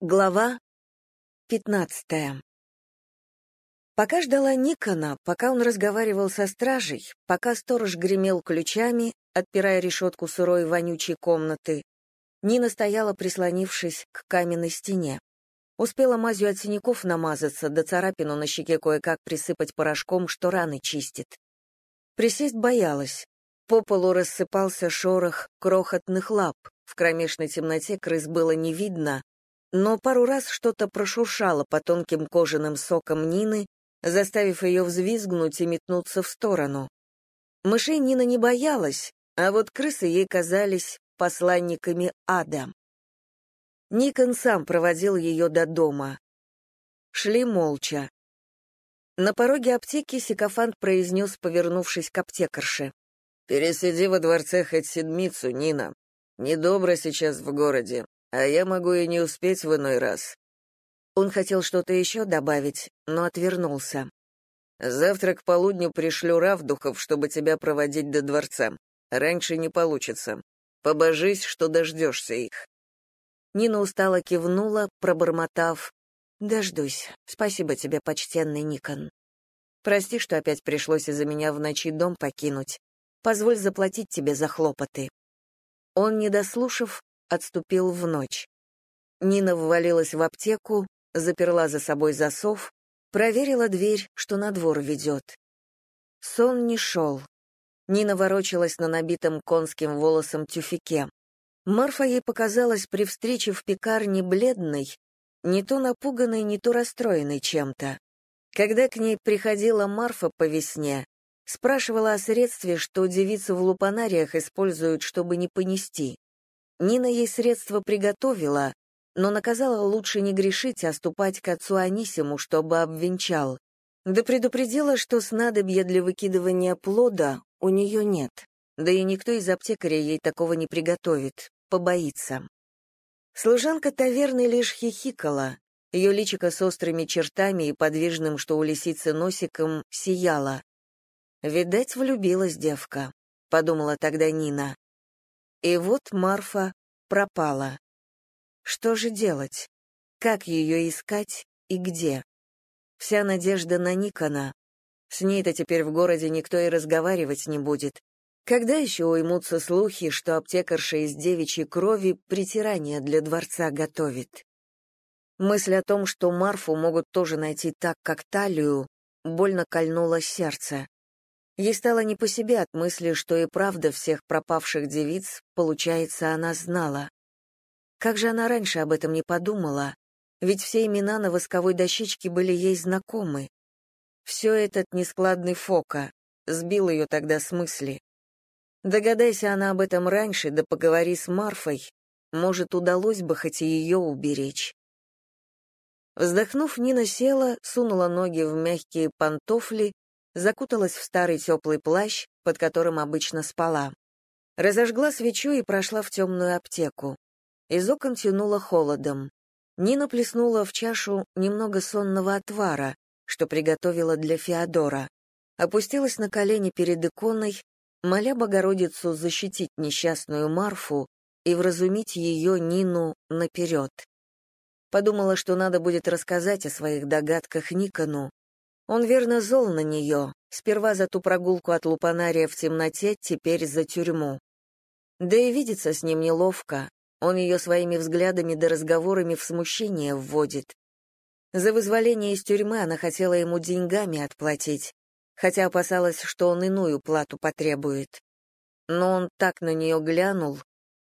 Глава 15. Пока ждала Никона, пока он разговаривал со стражей, пока сторож гремел ключами, отпирая решетку сырой вонючей комнаты, Нина стояла, прислонившись к каменной стене. Успела мазью от синяков намазаться, да царапину на щеке кое-как присыпать порошком, что раны чистит. Присесть боялась. По полу рассыпался шорох крохотных лап, в кромешной темноте крыс было не видно, но пару раз что-то прошуршало по тонким кожаным сокам Нины, заставив ее взвизгнуть и метнуться в сторону. Мышей Нина не боялась, а вот крысы ей казались посланниками ада. Никон сам проводил ее до дома. Шли молча. На пороге аптеки Сикофант произнес, повернувшись к аптекарше. «Пересиди во дворце хоть седмицу, Нина. Недобро сейчас в городе. А я могу и не успеть в иной раз. Он хотел что-то еще добавить, но отвернулся. Завтра к полудню пришлю Равдухов, чтобы тебя проводить до дворца. Раньше не получится. Побожись, что дождешься их. Нина устало кивнула, пробормотав. «Дождусь. Спасибо тебе, почтенный Никон. Прости, что опять пришлось из-за меня в ночи дом покинуть. Позволь заплатить тебе за хлопоты». Он, не дослушав, отступил в ночь. Нина ввалилась в аптеку, заперла за собой засов, проверила дверь, что на двор ведет. Сон не шел. Нина ворочалась на набитом конским волосом тюфике. Марфа ей показалась при встрече в пекарне бледной, не то напуганной, не то расстроенной чем-то. Когда к ней приходила Марфа по весне, спрашивала о средстве, что девицы в лупанариях используют, чтобы не понести. Нина ей средства приготовила, но наказала лучше не грешить, а ступать к отцу Анисиму, чтобы обвенчал. Да предупредила, что снадобья для выкидывания плода у нее нет. Да и никто из аптекаря ей такого не приготовит, побоится. Служанка таверны лишь хихикала. Ее личико с острыми чертами и подвижным, что у лисицы носиком, сияло. «Видать, влюбилась девка», — подумала тогда Нина. И вот Марфа пропала. Что же делать? Как ее искать и где? Вся надежда на Никона. С ней-то теперь в городе никто и разговаривать не будет. Когда еще уймутся слухи, что аптекарша из девичьей крови притирание для дворца готовит? Мысль о том, что Марфу могут тоже найти так, как талию, больно кольнула сердце. Ей стало не по себе от мысли, что и правда всех пропавших девиц, получается, она знала. Как же она раньше об этом не подумала? Ведь все имена на восковой дощечке были ей знакомы. Все этот нескладный Фока сбил ее тогда с мысли. Догадайся она об этом раньше, да поговори с Марфой, может, удалось бы хоть и ее уберечь. Вздохнув, Нина села, сунула ноги в мягкие пантофли закуталась в старый теплый плащ, под которым обычно спала. Разожгла свечу и прошла в темную аптеку. Из окон тянуло холодом. Нина плеснула в чашу немного сонного отвара, что приготовила для Феодора. Опустилась на колени перед иконой, моля Богородицу защитить несчастную Марфу и вразумить ее, Нину, наперед. Подумала, что надо будет рассказать о своих догадках Никону, он верно зол на нее, сперва за ту прогулку от лупанария в темноте, теперь за тюрьму. Да и видеться с ним неловко, он ее своими взглядами да разговорами в смущение вводит. За вызволение из тюрьмы она хотела ему деньгами отплатить, хотя опасалась, что он иную плату потребует. Но он так на нее глянул,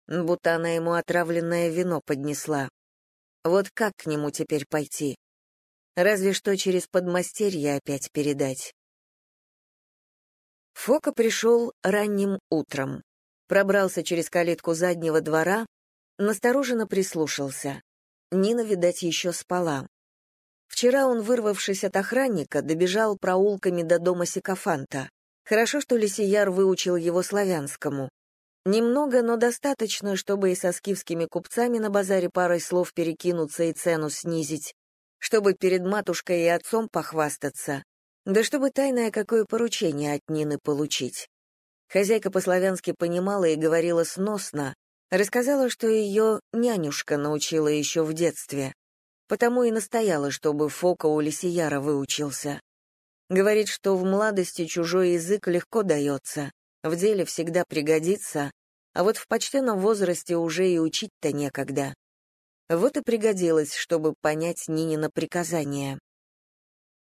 будто она ему отравленное вино поднесла. Вот как к нему теперь пойти? Разве что через подмастерье опять передать. Фока пришел ранним утром. Пробрался через калитку заднего двора, настороженно прислушался. Нина, видать, еще спала. Вчера он, вырвавшись от охранника, добежал проулками до дома Сикофанта. Хорошо, что Лисияр выучил его славянскому. Немного, но достаточно, чтобы и со скифскими купцами на базаре парой слов перекинуться и цену снизить, чтобы перед матушкой и отцом похвастаться, да чтобы тайное какое поручение от Нины получить. Хозяйка по-славянски понимала и говорила сносно, рассказала, что ее нянюшка научила еще в детстве. потому и настояла, чтобы Фока у Лисияра выучился. Говорит, что в младости чужой язык легко дается, в деле всегда пригодится, а вот в почтенном возрасте уже и учить-то некогда. Вот и пригодилось, чтобы понять Нинина приказание.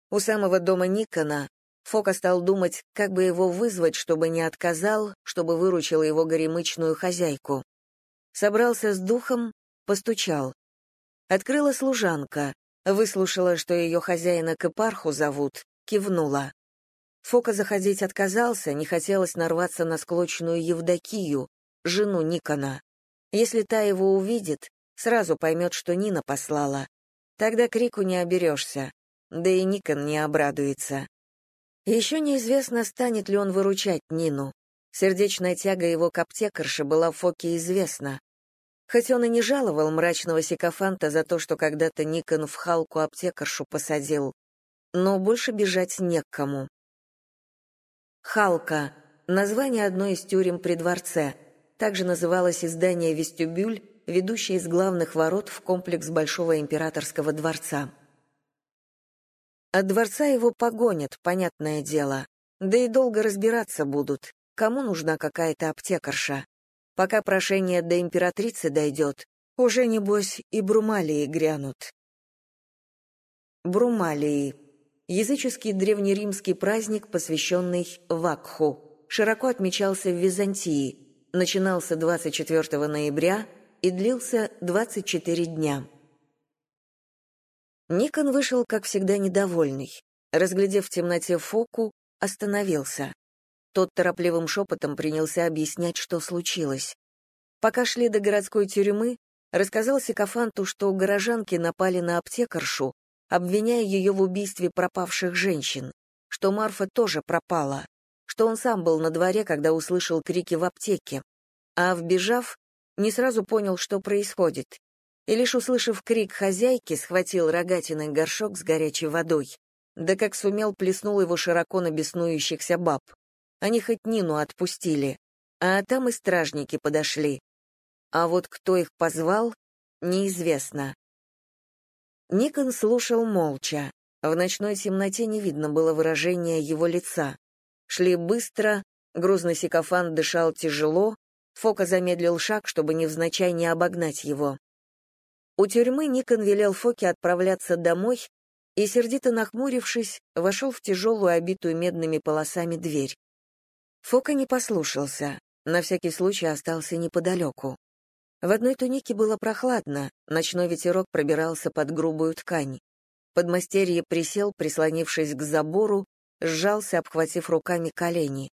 У самого дома Никона Фока стал думать, как бы его вызвать, чтобы не отказал, чтобы выручил его горемычную хозяйку. Собрался с духом, постучал. Открыла служанка, выслушала, что ее хозяина к Эпарху зовут, кивнула. Фока заходить отказался, не хотелось нарваться на склочную Евдокию, жену Никона. Если та его увидит, сразу поймет, что Нина послала. Тогда крику не оберешься, да и Никон не обрадуется. Еще неизвестно, станет ли он выручать Нину. Сердечная тяга его к аптекарше была Фоке известна. Хоть он и не жаловал мрачного сикофанта за то, что когда-то Никон в Халку аптекаршу посадил, но больше бежать не к кому. Халка — название одной из тюрем при дворце. Также называлось издание «Вестибюль», ведущее из главных ворот в комплекс Большого императорского дворца. От дворца его погонят, понятное дело. Да и долго разбираться будут, кому нужна какая-то аптекарша. Пока прошение до императрицы дойдет, уже, небось, и брумалии грянут. Брумалии. Языческий древнеримский праздник, посвященный Вакху. Широко отмечался в Византии. Начинался 24 ноября и длился 24 дня. Никон вышел, как всегда, недовольный. Разглядев в темноте Фоку, остановился. Тот торопливым шепотом принялся объяснять, что случилось. Пока шли до городской тюрьмы, рассказал Сикофанту, что горожанки напали на аптекаршу, обвиняя ее в убийстве пропавших женщин, что Марфа тоже пропала, что он сам был на дворе, когда услышал крики в аптеке, а, вбежав, не сразу понял, что происходит, и лишь услышав крик хозяйки, схватил рогатиной горшок с горячей водой. Да как сумел, плеснул его широко на беснующихся баб. Они хоть Нину отпустили, а там и стражники подошли. А вот кто их позвал, неизвестно. Никон слушал молча. В ночной темноте не видно было выражения его лица. Шли быстро, грузный сикофан дышал тяжело, Фока замедлил шаг, чтобы невзначай не обогнать его. У тюрьмы Никон велел Фоке отправляться домой и, сердито нахмурившись, вошел в тяжелую, обитую медными полосами дверь. Фока не послушался, на всякий случай остался неподалеку. В одной тунике было прохладно, ночной ветерок пробирался под грубую ткань. Подмастерье присел, прислонившись к забору, сжался, обхватив руками колени.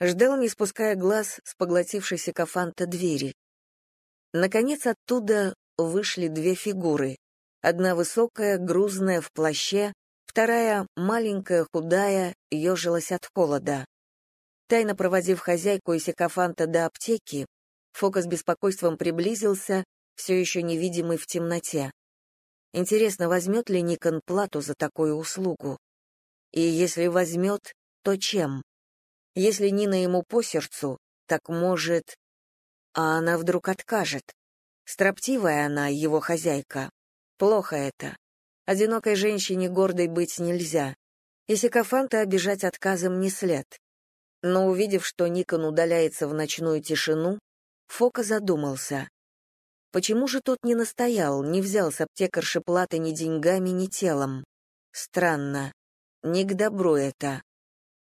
Ждал, не спуская глаз с поглотившей сикофанта двери. Наконец оттуда вышли две фигуры. Одна высокая, грузная, в плаще, вторая, маленькая, худая, ежилась от холода. Тайно проводив хозяйку и сикофанта до аптеки, Фока с беспокойством приблизился, все еще невидимый в темноте. Интересно, возьмет ли Никон плату за такую услугу? И если возьмет, то чем? Если Нина ему по сердцу, так может... А она вдруг откажет. Строптивая она, его хозяйка. Плохо это. Одинокой женщине гордой быть нельзя. И Сикофанта обижать отказом не след. Но увидев, что Никон удаляется в ночную тишину, Фока задумался. Почему же тот не настоял, не взял с аптекарши платы ни деньгами, ни телом? Странно. Не к добру это.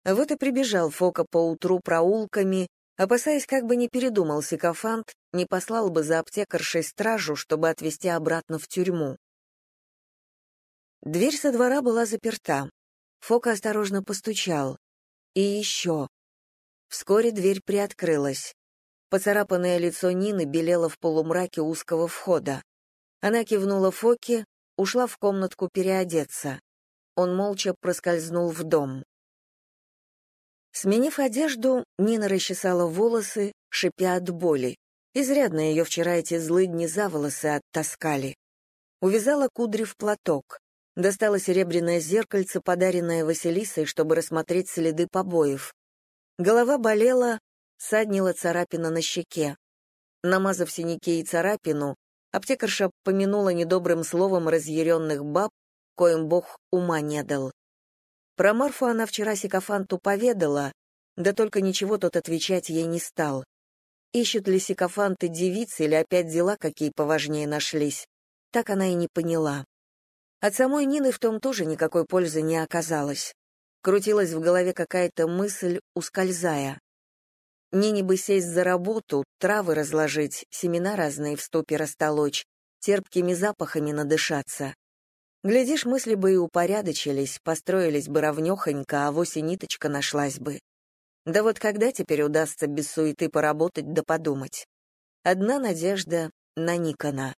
Вот и прибежал Фока поутру проулками, опасаясь, как бы не передумал сикофант, не послал бы за аптекаршей стражу, чтобы отвезти обратно в тюрьму. Дверь со двора была заперта. Фока осторожно постучал. И еще. Вскоре дверь приоткрылась. Поцарапанное лицо Нины белело в полумраке узкого входа. Она кивнула Фоке, ушла в комнатку переодеться. Он молча проскользнул в дом. Сменив одежду, Нина расчесала волосы, шипя от боли. Изрядно ее вчера эти злыдни за волосы оттаскали. Увязала кудри в платок. Достала серебряное зеркальце, подаренное Василисой, чтобы рассмотреть следы побоев. Голова болела, саднила царапина на щеке. Намазав синяки и царапину, Аптекарша помянула недобрым словом разъяренных баб, коим бог ума не дал. Про Марфу она вчера Сикофанту поведала, да только ничего тот отвечать ей не стал. Ищут ли Сикофанты девицы или опять дела какие поважнее нашлись, так она и не поняла. От самой Нины в том тоже никакой пользы не оказалось. Крутилась в голове какая-то мысль, ускользая. Нине бы сесть за работу, травы разложить, семена разные в ступе растолочь, терпкими запахами надышаться. Глядишь, мысли бы и упорядочились, построились бы ровнёхонько, а и ниточка нашлась бы. Да вот когда теперь удастся без суеты поработать да подумать? Одна надежда на Никона.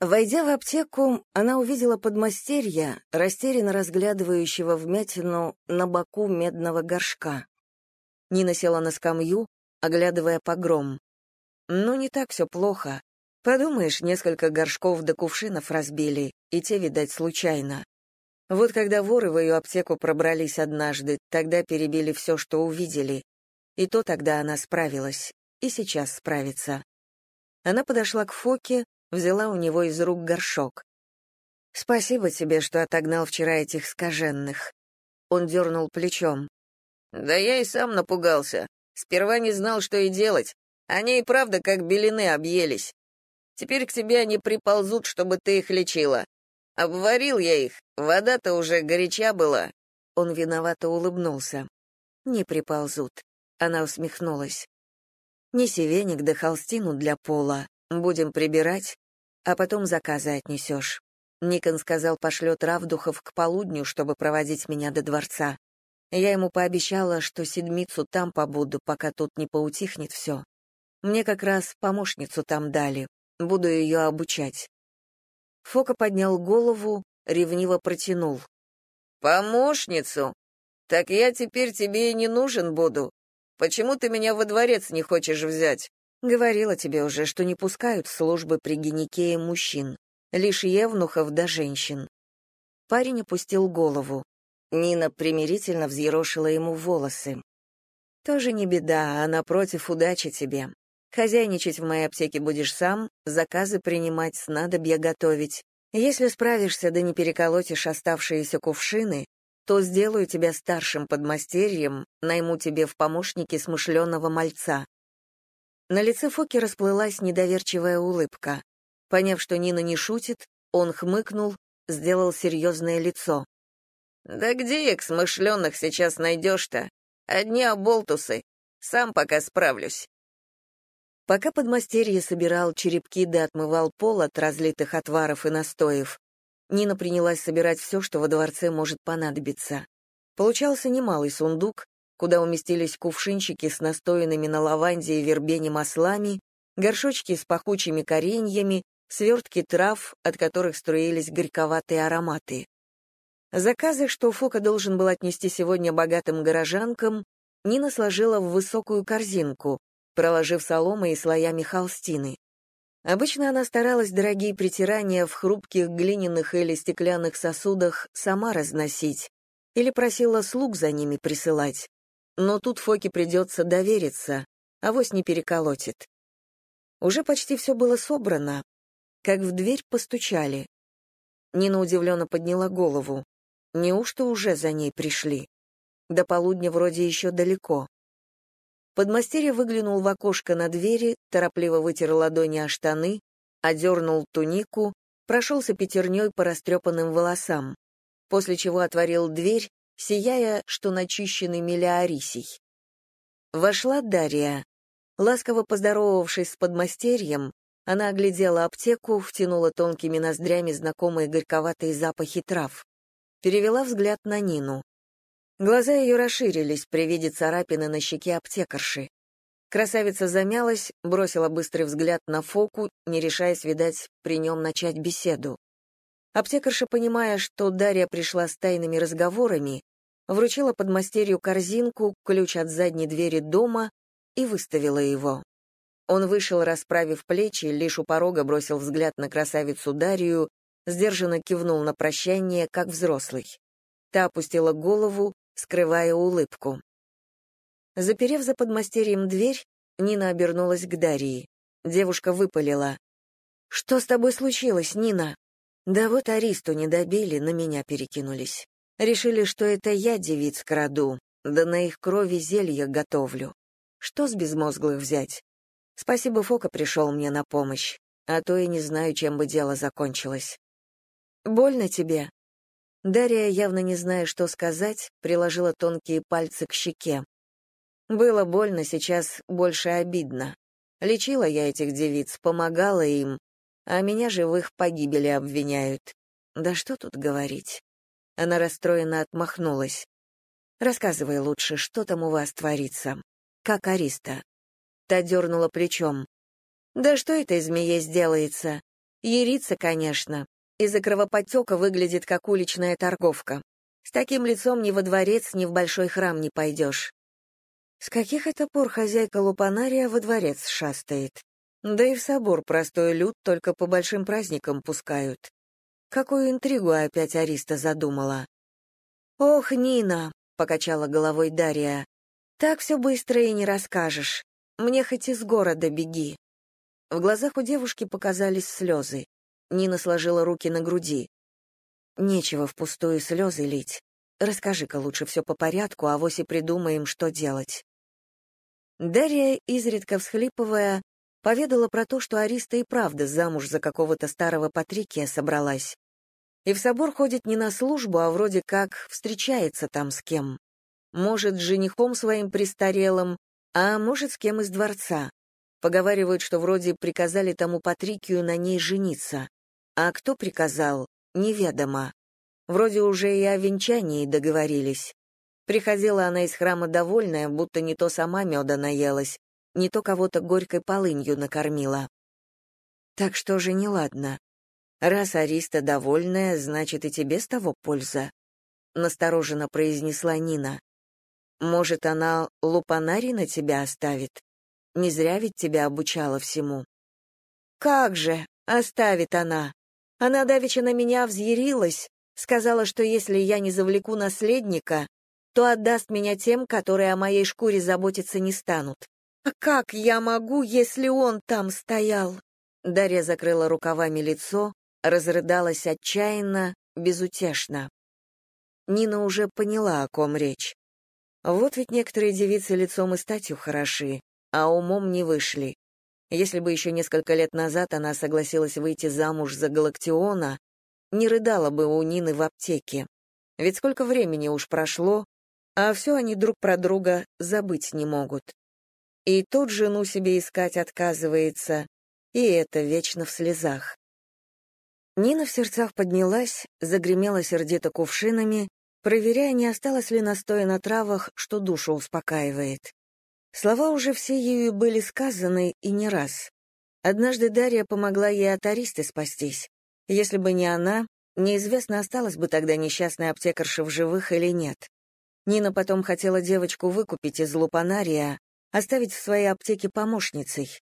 Войдя в аптеку, она увидела подмастерья, растерянно разглядывающего вмятину на боку медного горшка. Нина села на скамью, оглядывая погром. Ну, не так все плохо. Подумаешь, несколько горшков до кувшинов разбили, и те, видать, случайно. Вот когда воры в ее аптеку пробрались однажды, тогда перебили все, что увидели. И то тогда она справилась, и сейчас справится. Она подошла к Фоке, взяла у него из рук горшок. «Спасибо тебе, что отогнал вчера этих скаженных». Он дернул плечом. «Да я и сам напугался. Сперва не знал, что и делать. Они и правда как белины объелись. Теперь к тебе они приползут, чтобы ты их лечила. Обварил я их, вода-то уже горяча была». Он виновато улыбнулся. «Не приползут». Она усмехнулась. «Неси веник да холстину для пола. Будем прибирать, а потом заказы отнесешь. Никон сказал, пошлет Равдухов к полудню, чтобы проводить меня до дворца. Я ему пообещала, что седмицу там побуду, пока тут не поутихнет все. Мне как раз помощницу там дали. Буду ее обучать. Фока поднял голову, ревниво протянул. «Помощницу? Так я теперь тебе и не нужен буду. Почему ты меня во дворец не хочешь взять?» Говорила тебе уже, что не пускают службы при гинекее мужчин, лишь евнухов да женщин. Парень опустил голову. Нина примирительно взъерошила ему волосы. Тоже не беда, а напротив, удачи тебе. Хозяйничать в моей аптеке будешь сам, заказы принимать, снадобья готовить. Если справишься да не переколотишь оставшиеся кувшины, то сделаю тебя старшим подмастерьем, найму тебе в помощники смышленого мальца. На лице Фоки расплылась недоверчивая улыбка. Поняв, что Нина не шутит, он хмыкнул, сделал серьезное лицо. «Да где их смышленных сейчас найдешь-то? Одни оболтусы. Сам пока справлюсь». Пока подмастерье собирал черепки да отмывал пол от разлитых отваров и настоев, Нина принялась собирать все, что во дворце может понадобиться. Получался немалый сундук, куда уместились кувшинчики с настоянными на лаванде и вербене маслами, горшочки с пахучими кореньями, свертки трав, от которых струились горьковатые ароматы. Заказы, что Фока должен был отнести сегодня богатым горожанкам, Нина сложила в высокую корзинку, проложив соломой и слоями холстины. Обычно она старалась дорогие притирания в хрупких глиняных или стеклянных сосудах сама разносить или просила слуг за ними присылать. Но тут Фоке придется довериться, а вось не переколотит. Уже почти все было собрано, как в дверь постучали. Нина удивленно подняла голову. Неужто уже за ней пришли? До полудня вроде еще далеко. Подмастерье выглянул в окошко на двери, торопливо вытер ладони о штаны, одернул тунику, прошелся пятерней по растрепанным волосам, после чего отворил дверь сияя, что начищенный миллиарисий. Вошла Дарья. Ласково поздоровавшись с подмастерьем, она оглядела аптеку, втянула тонкими ноздрями знакомые горьковатые запахи трав. Перевела взгляд на Нину. Глаза ее расширились при виде царапины на щеке аптекарши. Красавица замялась, бросила быстрый взгляд на Фоку, не решаясь, видать, при нем начать беседу. Аптекарша, понимая, что Дарья пришла с тайными разговорами, вручила подмастерью корзинку, ключ от задней двери дома и выставила его. Он вышел, расправив плечи, лишь у порога бросил взгляд на красавицу Дарью, сдержанно кивнул на прощание, как взрослый. Та опустила голову, скрывая улыбку. Заперев за подмастерьем дверь, Нина обернулась к Дарьи. Девушка выпалила. «Что с тобой случилось, Нина?» «Да вот Аристу не добили, на меня перекинулись. Решили, что это я девиц краду, да на их крови зелье готовлю. Что с безмозглых взять? Спасибо, Фока пришел мне на помощь, а то и не знаю, чем бы дело закончилось. Больно тебе? Дарья, явно не зная, что сказать, приложила тонкие пальцы к щеке. Было больно, сейчас больше обидно. Лечила я этих девиц, помогала им, а меня живых погибели обвиняют. Да что тут говорить? Она расстроенно отмахнулась. Рассказывай лучше, что там у вас творится. Как Ариста. Та дернула плечом. Да что этой змее сделается? Ярица, конечно. Из-за кровоподтека выглядит как уличная торговка. С таким лицом ни во дворец, ни в большой храм не пойдешь. С каких это пор хозяйка Лупанария во дворец шастает? Да и в собор простой люд только по большим праздникам пускают. Какую интригу опять Ариста задумала? «Ох, Нина!» — покачала головой Дарья. «Так все быстро и не расскажешь. Мне хоть из города беги». В глазах у девушки показались слезы. Нина сложила руки на груди. «Нечего впустую слезы лить. Расскажи-ка лучше все по порядку, а вось и придумаем, что делать». Дарья, изредка всхлипывая, поведала про то, что Ариста и правда замуж за какого-то старого Патрикия собралась. И в собор ходит не на службу, а вроде как встречается там с кем. Может, с женихом своим престарелым, а может, с кем из дворца. Поговаривают, что вроде приказали тому Патрикию на ней жениться. А кто приказал, неведомо. Вроде уже и о венчании договорились. Приходила она из храма довольная, будто не то сама меда наелась, не то кого-то горькой полынью накормила. Так что же неладно? Раз Ариста довольная, значит, и тебе с того польза, настороженно произнесла Нина. Может, она лупанари на тебя оставит? Не зря ведь тебя обучала всему. Как же, оставит она. Она давеча на меня взъярилась, сказала, что если я не завлеку наследника, то отдаст меня тем, которые о моей шкуре заботиться не станут. А как я могу, если он там стоял? Дарья закрыла рукавами лицо, разрыдалась отчаянно, безутешно. Нина уже поняла, о ком речь. Вот ведь некоторые девицы лицом и статью хороши, а умом не вышли. Если бы еще несколько лет назад она согласилась выйти замуж за Галактиона, не рыдала бы у Нины в аптеке. Ведь сколько времени уж прошло, а все они друг про друга забыть не могут. И тут жену себе искать отказывается, и это вечно в слезах. Нина в сердцах поднялась, загремела сердито кувшинами, проверяя, не осталось ли настоя на травах, что душу успокаивает. Слова уже все ею были сказаны и не раз. Однажды Дарья помогла ей от Аристы спастись. Если бы не она, неизвестно, осталась бы тогда несчастная аптекарша в живых или нет. Нина потом хотела девочку выкупить из лупанария, оставить в своей аптеке помощницей.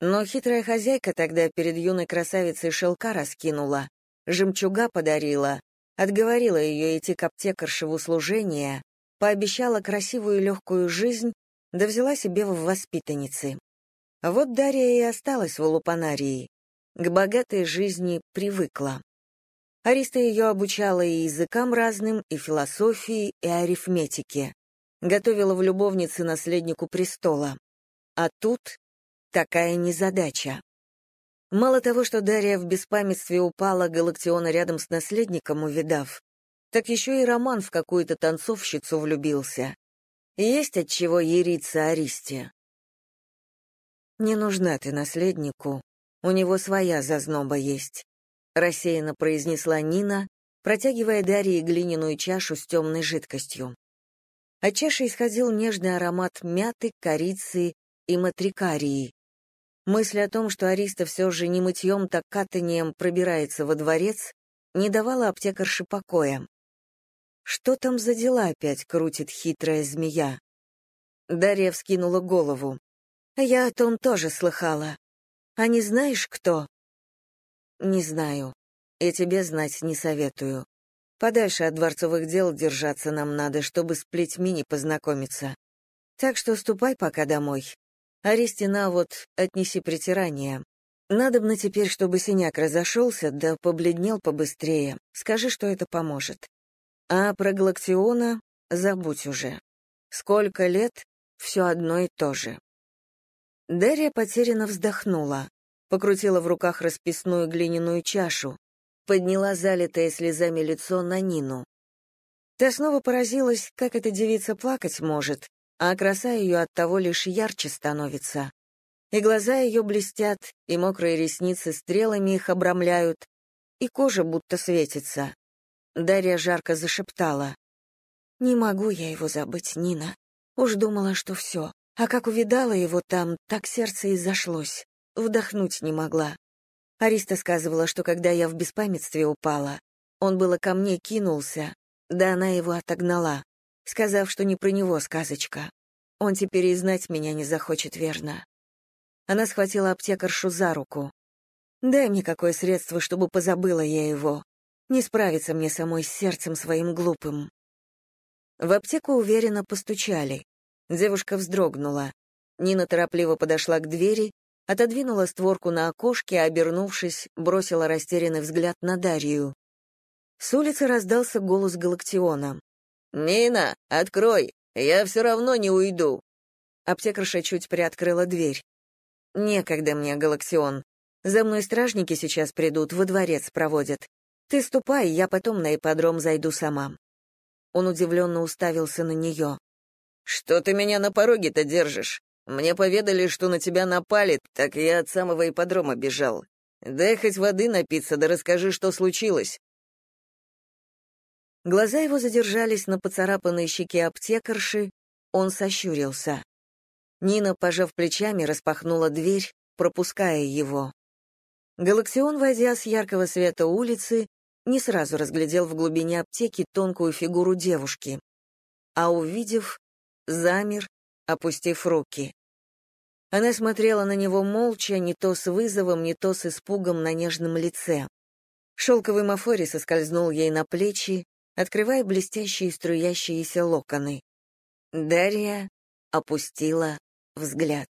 Но хитрая хозяйка тогда перед юной красавицей шелка раскинула, жемчуга подарила, отговорила ее идти к аптекарше в услужение, пообещала красивую и легкую жизнь, да взяла себе в воспитанницы. Вот Дарья и осталась в Лупанарии. К богатой жизни привыкла. Ариста ее обучала и языкам разным, и философии, и арифметике. Готовила в любовнице наследнику престола. А тут такая незадача. Мало того, что Дарья в беспамятстве упала Галактиона рядом с наследником, увидав, так еще и Роман в какую-то танцовщицу влюбился. Есть от чего ериться Аристе. «Не нужна ты наследнику, у него своя зазноба есть рассеянно произнесла Нина, протягивая Дарье глиняную чашу с темной жидкостью. От чаши исходил нежный аромат мяты, корицы и матрикарии. Мысль о том, что Ариста все же не мытьем, так катанием пробирается во дворец, не давала аптекарше покоя. Что там за дела опять крутит хитрая змея? Дарья вскинула голову. Я о том тоже слыхала. А не знаешь, кто? Не знаю. И тебе знать не советую. Подальше от дворцовых дел держаться нам надо, чтобы с плетьми не познакомиться. Так что ступай пока домой. Аристина вот отнеси притирание. Надобно теперь, чтобы синяк разошелся, да побледнел побыстрее. Скажи, что это поможет. А про галактиона забудь уже. Сколько лет — все одно и то же. Дарья потерянно вздохнула, покрутила в руках расписную глиняную чашу, подняла залитое слезами лицо на Нину. Та снова поразилась, как эта девица плакать может, а краса ее от того лишь ярче становится. И глаза ее блестят, и мокрые ресницы стрелами их обрамляют, и кожа будто светится. Дарья жарко зашептала. «Не могу я его забыть, Нина. Уж думала, что все. А как увидала его там, так сердце и зашлось. Вдохнуть не могла. Ариста сказывала, что когда я в беспамятстве упала, он было ко мне кинулся, да она его отогнала, сказав, что не про него сказочка. Он теперь и знать меня не захочет, верно. Она схватила аптекаршу за руку. «Дай мне какое средство, чтобы позабыла я его. Не справиться мне самой с сердцем своим глупым». В аптеку уверенно постучали. Девушка вздрогнула. Нина торопливо подошла к двери, отодвинула створку на окошке, а, обернувшись, бросила растерянный взгляд на Дарью. С улицы раздался голос Галактиона. «Нина, открой! Я все равно не уйду!» Аптекарша чуть приоткрыла дверь. «Некогда мне, Галактион. За мной стражники сейчас придут, во дворец проводят. Ты ступай, я потом на ипподром зайду сама». Он удивленно уставился на нее. «Что ты меня на пороге-то держишь? Мне поведали, что на тебя напали, так я от самого ипподрома бежал. Дай хоть воды напиться, да расскажи, что случилось». Глаза его задержались на поцарапанной щеке аптекарши, он сощурился. Нина, пожав плечами, распахнула дверь, пропуская его. Галаксион, войдя с яркого света улицы, не сразу разглядел в глубине аптеки тонкую фигуру девушки, а увидев, замер, опустив руки. Она смотрела на него молча, не то с вызовом, не то с испугом на нежном лице. Шелковый мафори соскользнул ей на плечи, открывая блестящие струящиеся локоны. Дарья опустила взгляд.